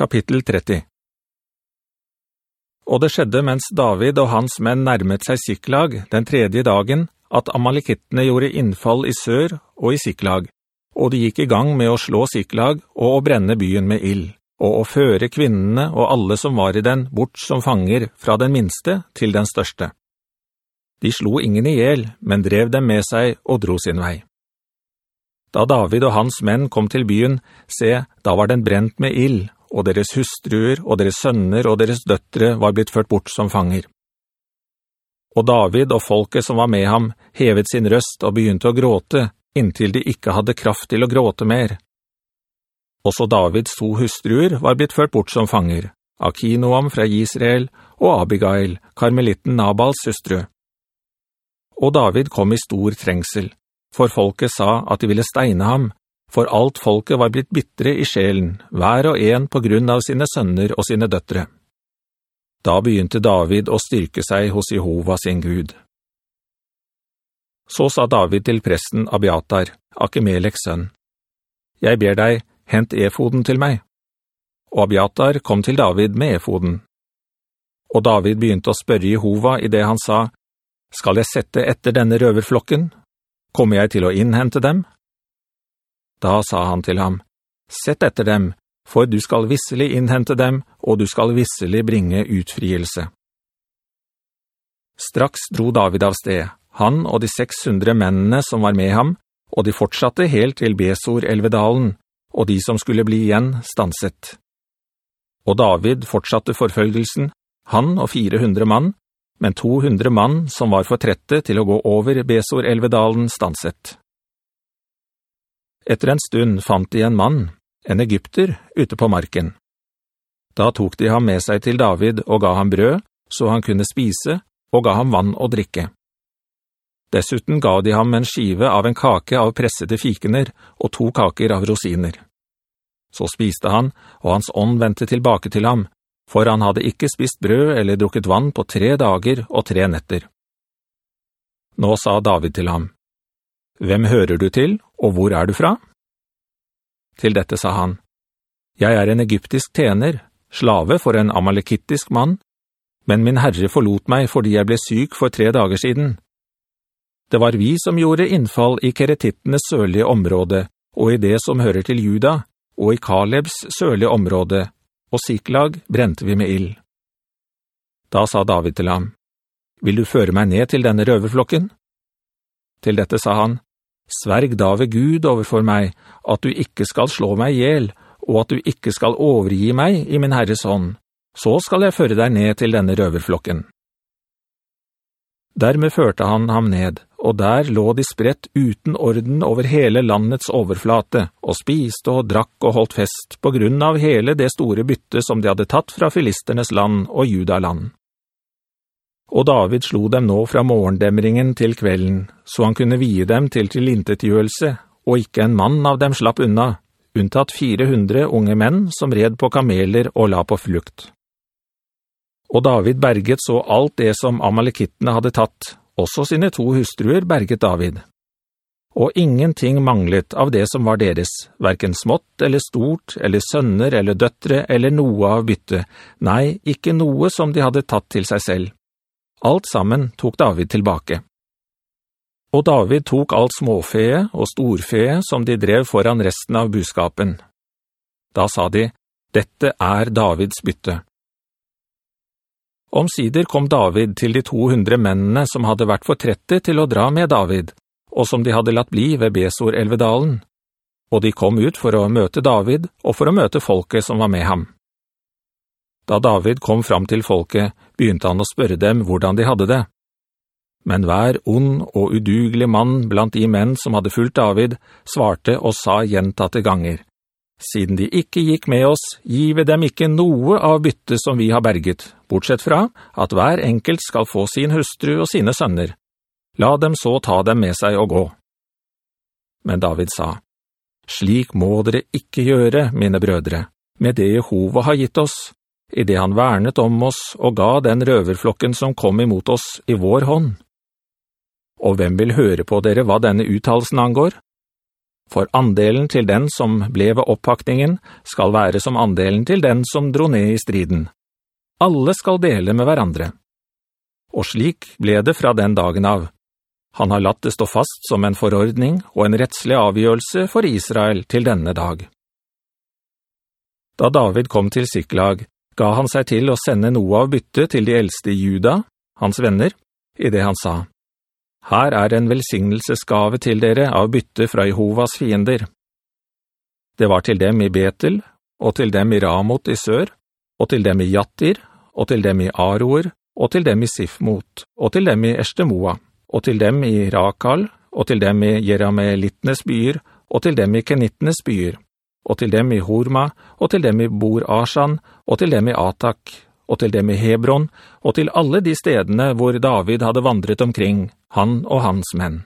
Kapittel 30 Og det skjedde mens David og hans menn nærmet seg Siklag den tredje dagen, at Amalekittene gjorde innfall i sør og i Siklag, og de gikk i gang med å slå Siklag og å brenne byen med ild, og å føre kvinnene og alle som var i den bort som fanger fra den minste til den største. De slo ingen ihjel, men drev dem med seg og dro sin vei. Da David og hans menn kom til byen, se, da var den brent med ild, og deres hustruer og deres sønner og deres døttere var blitt ført bort som fanger. Og David og folket som var med ham hevet sin røst og begynte å gråte, inntil de ikke hadde kraft til å gråte mer. Også Davids to hustruer var blitt ført bort som fanger, Akinoam fra Israel og Abigail, karmelitten Nabals hustru. Og David kom i stor trengsel for folket sa at de ville steine ham, for alt folket var blitt bittre i sjelen, hver og en på grunn av sine sønner og sine døttere. Da begynte David å styrke seg hos Jehova sin Gud. Så sa David til presten Abiatar, Akimeleks sønn, «Jeg ber deg, hent efoden til meg.» Og Abiatar kom til David med efoden. Og David begynte å spørre Jehova i det han sa, «Skal jeg sette etter denne røverflokken, Kommer jeg til å innhente dem? Da sa han til ham, Sett etter dem, for du skal visselig innhente dem, og du skal visselig bringe utfrielse. Straks dro David av sted, han og de 600 mennene som var med ham, og de fortsatte helt til Besor-Elvedalen, og de som skulle bli igjen stanset. Og David fortsatte forfølgelsen, han og 400 mann, men 200 mann som var for trette til å gå over Besor-Elvedalen stanset. Etter en stund fant de en mann, en egypter, ute på marken. Da tok de ham med seg til David og ga ham brød, så han kunne spise, og ga ham vann og drikke. Dessuten ga de ham en skive av en kake av pressede fikener og to kaker av rosiner. Så spiste han, og hans ånd ventet tilbake til ham, for han hadde ikke spist brød eller drukket vann på tre dager og tre netter. Nå sa David til ham, «Hvem hører du til, og hvor er du fra?» Til dette sa han, «Jeg er en egyptisk tener, slave for en amalekittisk mann, men min herre forlot meg fordi jeg ble syk for tre dager siden. Det var vi som gjorde innfall i keretittenes sørlige område, og i det som hører til Juda, og i Kalebs sørlige område, og Siklag brente vi med ild. Da sa David til ham, «Vil du føre meg ned til denne røverflokken?» Til dette sa han, «Sverg da ved Gud overfor meg, at du ikke skal slå meg ihjel, og at du ikke skal overgi meg i min Herres hånd. Så skal jeg føre deg ned til denne røverflokken.» Dermed førte han ham ned, og der lå de spredt uten orden over hele landets overflate, og spiste og drakk og holdt fest på grunn av hele det store bytte som de hadde tatt fra filisternes land og judaland. Og David slo dem nå fra morgendemringen til kvelden, så han kunne vie dem til tilintetgjørelse, og ikke en mann av dem slapp unna, unntatt 400 unge menn som red på kameler og la på flukt. Og David berget så alt det som amalekittene hadde tatt, også sine to hustruer berget David. Og ingenting manglet av det som var deres, hverken smått eller stort, eller sønner eller døttre, eller noe av bytte, nei, ikke noe som de hadde tatt til seg selv. Alt sammen tok David tilbake. Og David tok alt småfeet og storfeet som de drev foran resten av buskapen. Da sa de, «Dette er Davids bytte.» Omsider kom David til de 200 mennene som hadde vært for trette til å dra med David, og som de hadde latt bli ved Besor-Elvedalen. Og de kom ut for å møte David og for å møte folket som var med ham. Da David kom fram til folket, begynte han å spørre dem hvordan de hadde det. Men hver ond og udugelig mann blant de menn som hadde fulgt David, svarte og sa gjentatte ganger, siden de ikke gikk med oss, gi vi dem ikke noe av bytte som vi har berget, bortsett fra at hver enkelt skal få sin hustru og sine sønner. La dem så ta dem med seg og gå. Men David sa, «Slik må dere ikke gjøre, mine brødre, med det Jehova har gitt oss, i det han vernet om oss og ga den røverflokken som kom imot oss i vår hånd. Og hvem vil høre på dere hva denne uttalsen angår? for andelen til den som ble ved oppakningen skal være som andelen til den som dro ned i striden. Alle skal dele med hverandre. Og slik ble det fra den dagen av. Han har latt det stå fast som en forordning og en rettslig avgjørelse for Israel til denne dag. Da David kom til Siklag, ga han seg til å sende noe av byttet til de eldste i Juda, hans venner, i det han sa, «Her er en velsignelsesgave til dere av bytte fra Jehovas fiender.» Det var til dem i Betel, og til dem i Ramot i sør, og til dem i Jattir, og til dem i Aroer, og til dem i Sifmot, og til dem i Estemoa og til dem i Rakal, og til dem i Jeramelittenes byer, og til dem i Kenittenes byer, og til dem i Horma, og til dem i Bor Ashan, og til dem i Atak, og til dem i Hebron, og til alle de stedene hvor David hadde vandret omkring, han og hans menn.